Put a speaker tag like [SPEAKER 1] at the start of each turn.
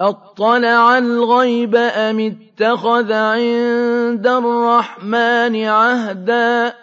[SPEAKER 1] أَطَّلَعَ الْغَيْبَ أَمِ اتَّخَذَ عِندَ الرَّحْمَٰنِ عَهْدًا